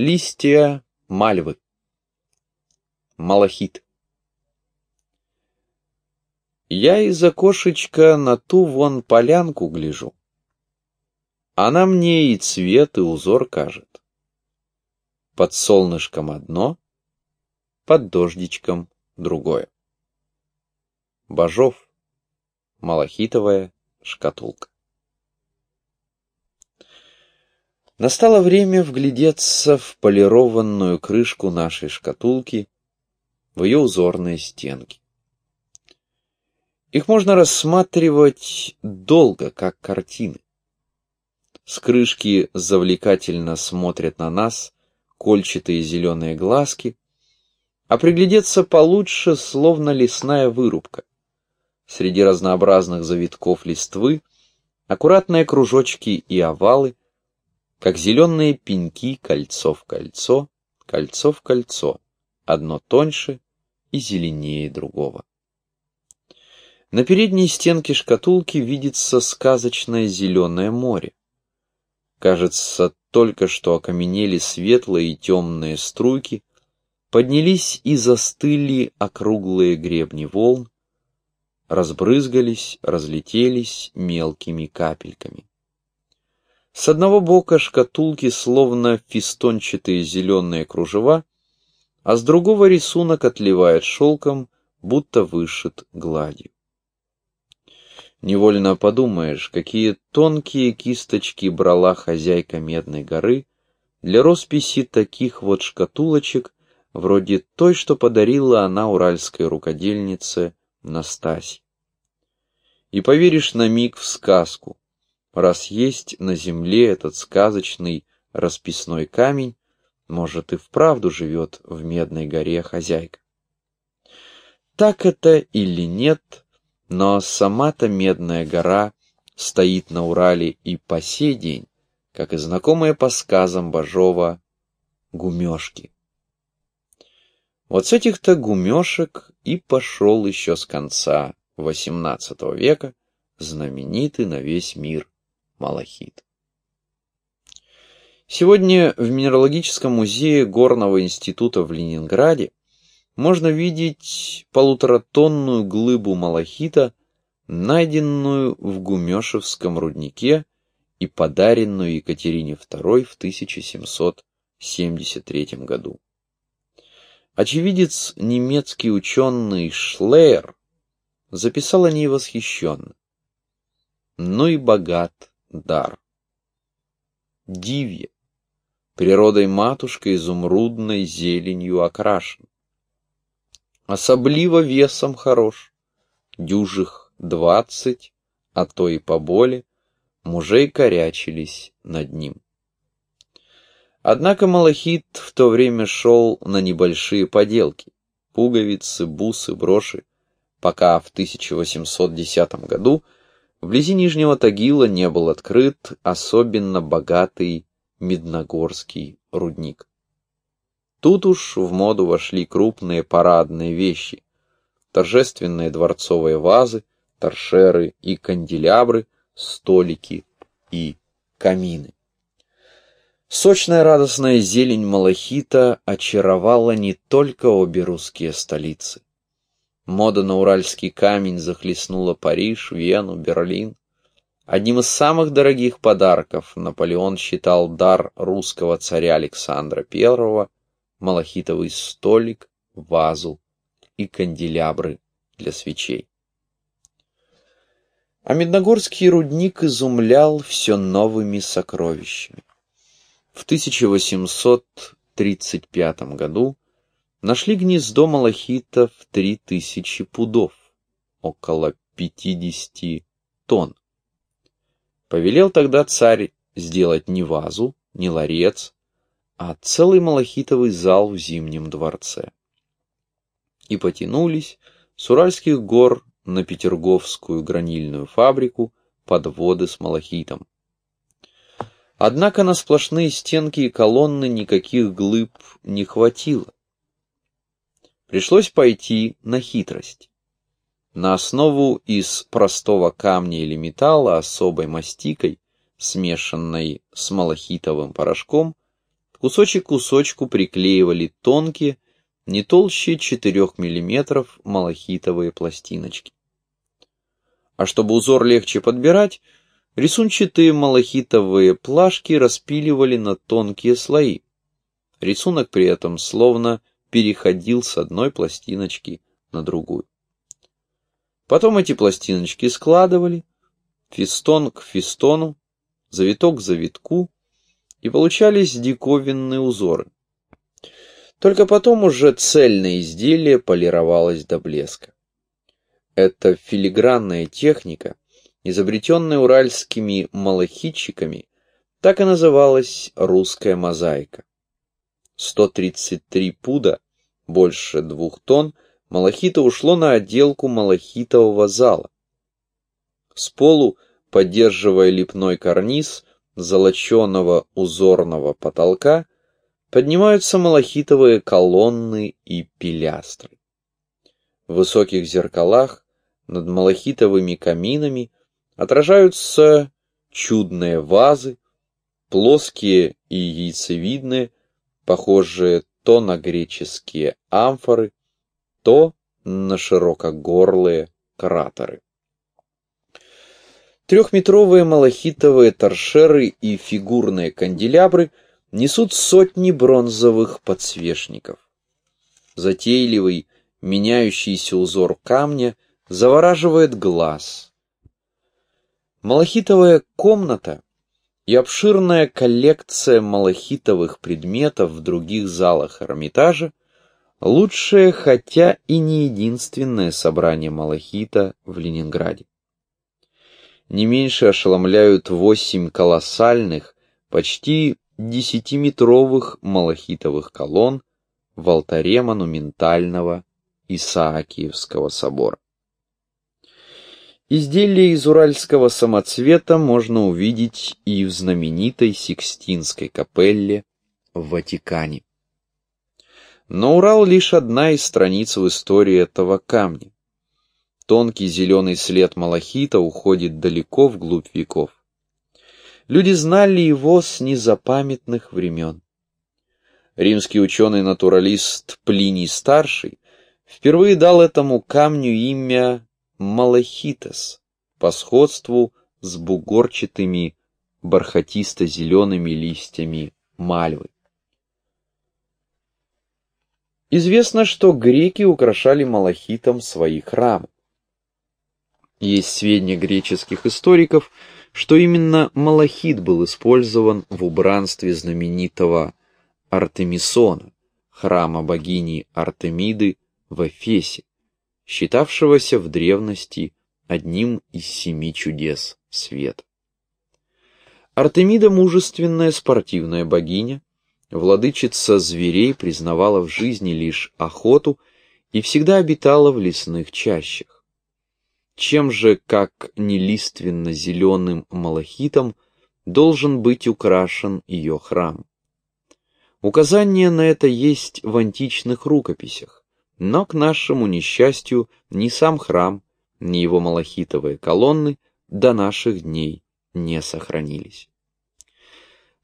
Листья мальвы. Малахит. Я из окошечка на ту вон полянку гляжу. Она мне и цвет, и узор кажет. Под солнышком одно, под дождичком другое. Бажов. Малахитовая шкатулка. Настало время вглядеться в полированную крышку нашей шкатулки, в ее узорные стенки. Их можно рассматривать долго, как картины. С крышки завлекательно смотрят на нас кольчатые зеленые глазки, а приглядеться получше, словно лесная вырубка. Среди разнообразных завитков листвы аккуратные кружочки и овалы, как зеленые пеньки кольцо в кольцо, кольцо в кольцо, одно тоньше и зеленее другого. На передней стенке шкатулки видится сказочное зеленое море. Кажется, только что окаменели светлые и темные струйки, поднялись и застыли округлые гребни волн, разбрызгались, разлетелись мелкими капельками. С одного бока шкатулки словно фистончатые зеленые кружева, а с другого рисунок отливает шелком, будто вышит гладью. Невольно подумаешь, какие тонкие кисточки брала хозяйка Медной горы для росписи таких вот шкатулочек, вроде той, что подарила она уральской рукодельнице Настасье. И поверишь на миг в сказку, Раз есть на земле этот сказочный расписной камень, может и вправду живет в Медной горе хозяйка. Так это или нет, но сама-то Медная гора стоит на Урале и по сей день, как и знакомые по сказам Бажова гумешки. Вот с этих-то гумешек и пошел еще с конца XVIII века знаменитый на весь мир малахит. Сегодня в Минералогическом музее Горного института в Ленинграде можно видеть полуторатонную глыбу малахита, найденную в Гумешевском руднике и подаренную Екатерине II в 1773 году. Очевидец немецкий ученый Шлейер записал о ней восхищенно. Ну и богат дар. Дивье, природой матушкой изумрудной зеленью окрашен. Особливо весом хорош, дюжих двадцать, а то и поболе, мужей корячились над ним. Однако малахит в то время шел на небольшие поделки, пуговицы, бусы, броши, пока в 1810 году Вблизи Нижнего Тагила не был открыт особенно богатый Медногорский рудник. Тут уж в моду вошли крупные парадные вещи, торжественные дворцовые вазы, торшеры и канделябры, столики и камины. Сочная радостная зелень малахита очаровала не только обе русские столицы. Мода на уральский камень захлестнула Париж, Вену, Берлин. Одним из самых дорогих подарков Наполеон считал дар русского царя Александра I – малахитовый столик, вазу и канделябры для свечей. А Медногорский рудник изумлял все новыми сокровищами. В 1835 году нашли гнездо малахита в три тысячи пудов, около пятидесяти тонн. Повелел тогда царь сделать не вазу, не ларец, а целый малахитовый зал в Зимнем дворце. И потянулись с Уральских гор на Петерговскую гранильную фабрику подводы с малахитом. Однако на сплошные стенки и колонны никаких глыб не хватило. Пришлось пойти на хитрость. На основу из простого камня или металла особой мастикой, смешанной с малахитовым порошком, кусочек кусочку приклеивали тонкие, не толще 4 мм малахитовые пластиночки. А чтобы узор легче подбирать, рисунчатые малахитовые плашки распиливали на тонкие слои. Рисунок при этом словно переходил с одной пластиночки на другую. Потом эти пластиночки складывали, фистон к фистону, завиток к завитку, и получались диковинные узоры. Только потом уже цельное изделие полировалось до блеска. Эта филигранная техника, изобретенная уральскими малахитчиками, так и называлась русская мозаика. 133 пуда, больше двух тонн, малахита ушло на отделку малахитового зала. С полу, поддерживая лепной карниз золоченого узорного потолка, поднимаются малахитовые колонны и пилястры. В высоких зеркалах над малахитовыми каминами отражаются чудные вазы, плоские и яйцевидные, похожие то на греческие амфоры, то на широкогорлые кратеры. Трехметровые малахитовые торшеры и фигурные канделябры несут сотни бронзовых подсвечников. Затейливый, меняющийся узор камня завораживает глаз. Малахитовая комната и обширная коллекция малахитовых предметов в других залах Эрмитажа лучшее, хотя и не единственное собрание малахита в Ленинграде. Не меньше ошеломляют восемь колоссальных, почти десятиметровых малахитовых колонн в алтаре монументального Исаакиевского собора. Изделия из уральского самоцвета можно увидеть и в знаменитой Сикстинской капелле в Ватикане. Но Урал лишь одна из страниц в истории этого камня. Тонкий зеленый след малахита уходит далеко вглубь веков. Люди знали его с незапамятных времен. Римский ученый-натуралист Плиний-старший впервые дал этому камню имя малахитос по сходству с бугорчатыми бархатисто-зелеными листьями мальвы. Известно, что греки украшали малахитом свои храмы. Есть сведения греческих историков, что именно малахит был использован в убранстве знаменитого Артемисона, храма богини Артемиды в Эфесе, считавшегося в древности одним из семи чудес света. Артемида мужественная спортивная богиня, владычица зверей признавала в жизни лишь охоту и всегда обитала в лесных чащах. Чем же, как нелиственно-зеленым малахитом, должен быть украшен ее храм? Указание на это есть в античных рукописях. Но, к нашему несчастью, ни сам храм, ни его малахитовые колонны до наших дней не сохранились.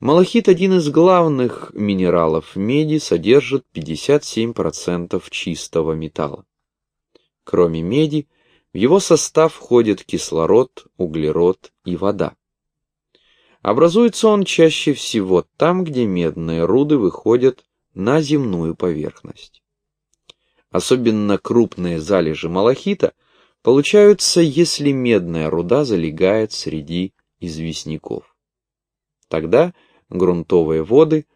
Малахит, один из главных минералов меди, содержит 57% чистого металла. Кроме меди, в его состав входят кислород, углерод и вода. Образуется он чаще всего там, где медные руды выходят на земную поверхность. Особенно крупные залежи малахита получаются, если медная руда залегает среди известняков. Тогда грунтовые воды,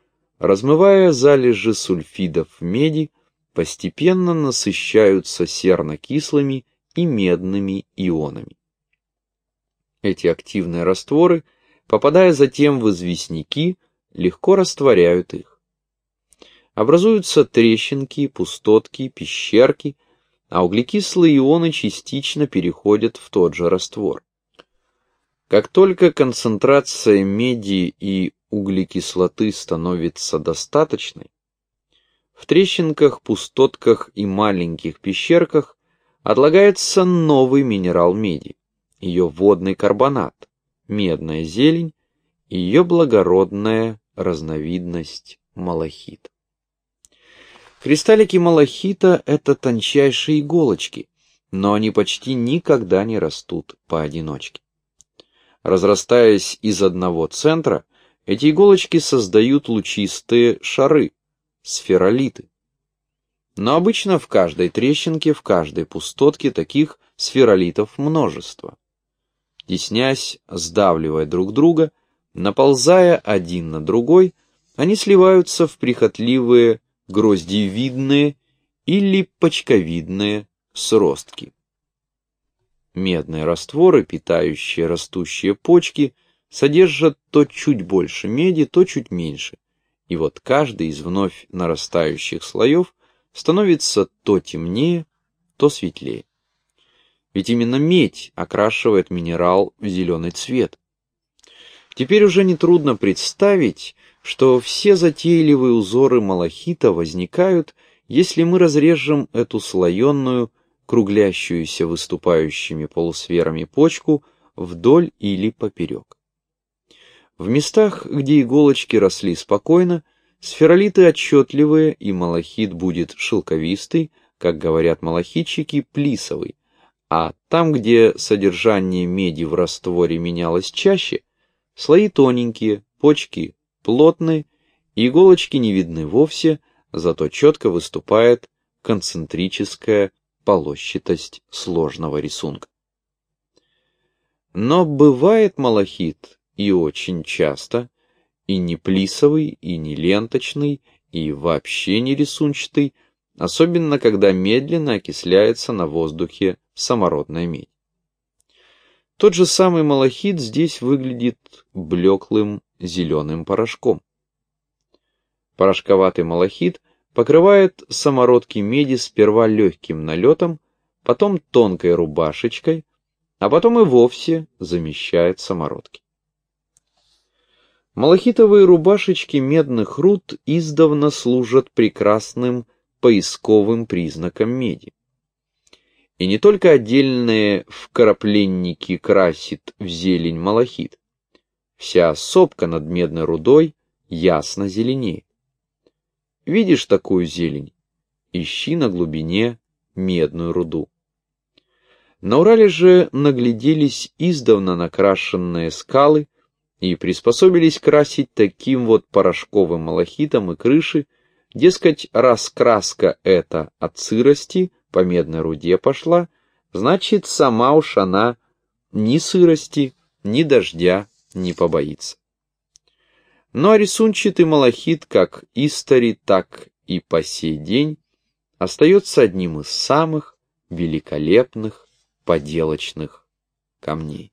размывая залежи сульфидов меди, постепенно насыщаются серно-кислыми и медными ионами. Эти активные растворы, попадая затем в известняки, легко растворяют их образуются трещинки, пустотки, пещерки, а углекислые ионы частично переходят в тот же раствор. Как только концентрация меди и углекислоты становится достаточной, в трещинках, пустотках и маленьких пещерках отлагается новый минерал меди, ее водный карбонат, медная зелень и ее благородная разновидность малахит. Кристаллики малахита — это тончайшие иголочки, но они почти никогда не растут поодиночке. Разрастаясь из одного центра, эти иголочки создают лучистые шары, сферолиты. Но обычно в каждой трещинке, в каждой пустотке таких сферолитов множество. Теснясь, сдавливая друг друга, наползая один на другой, они сливаются в прихотливые гроздевидные или почковидные сростки. Медные растворы, питающие растущие почки, содержат то чуть больше меди, то чуть меньше, и вот каждый из вновь нарастающих слоев становится то темнее, то светлее. Ведь именно медь окрашивает минерал в зеленый цвет. Теперь уже нетрудно представить, что все затейливые узоры малахита возникают, если мы разрежем эту слоенную, круглящуюся выступающими полусферами почку вдоль или поперек. В местах, где иголочки росли спокойно, сферолиты отчетливые, и малахит будет шелковистый, как говорят малахитчики, плисовый, а там, где содержание меди в растворе менялось чаще, слои тоненькие, почки плотные, иголочки не видны вовсе, зато четко выступает концентрическая полощатость сложного рисунка. Но бывает малахит и очень часто, и не плисовый, и не ленточный, и вообще не рисунчатый, особенно когда медленно окисляется на воздухе самородная медь. Тот же самый малахит здесь выглядит блеклым зеленым порошком. Порошковатый малахит покрывает самородки меди сперва легким налетом, потом тонкой рубашечкой, а потом и вовсе замещает самородки. Малахитовые рубашечки медных руд издавна служат прекрасным поисковым признаком меди. И не только отдельные вкрапленники красит в зелень малахит. Вся сопка над медной рудой ясно зеленеет. Видишь такую зелень? Ищи на глубине медную руду. На Урале же нагляделись издавна накрашенные скалы и приспособились красить таким вот порошковым малахитом и крыши, дескать, раз краска эта от сырости по медной руде пошла, значит, сама уж она ни сырости, ни дождя не побоится. Но рисунчатый малахит, как истори, так и по сей день, остается одним из самых великолепных поделочных камней.